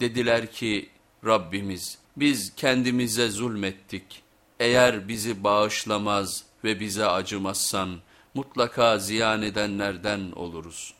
Dediler ki Rabbimiz biz kendimize zulmettik. Eğer bizi bağışlamaz ve bize acımazsan mutlaka ziyan edenlerden oluruz.''